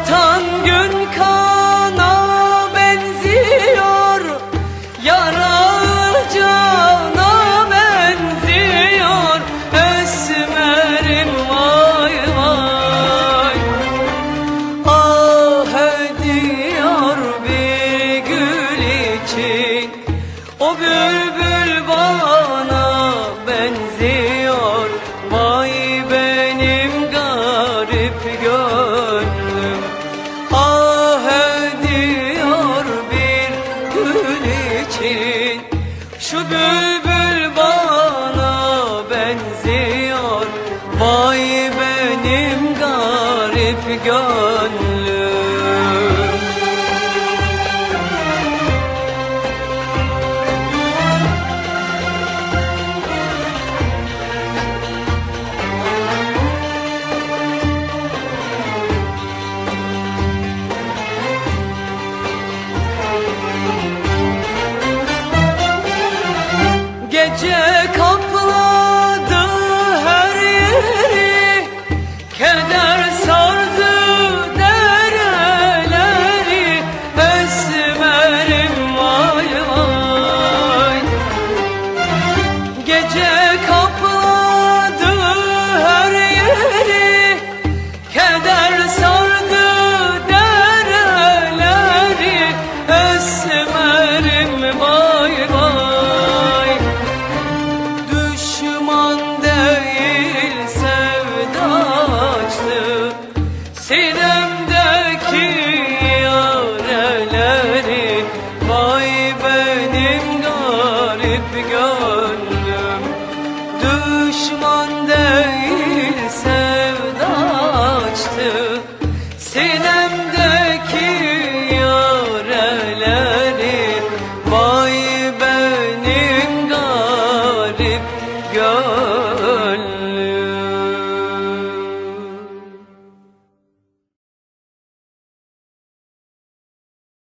Batan gün kana benziyor Yaralı cana benziyor. Esmerim vay vay. Ah ediyor bir gül için. O bülbül bana benziyor. Vay benim garip gönlüm için Şu bülbül bana benziyor. Vay benim garip gönlüm kapı Düşman değil sevdaçtı. Sinemdeki yareleri Vay benim garip gönlüm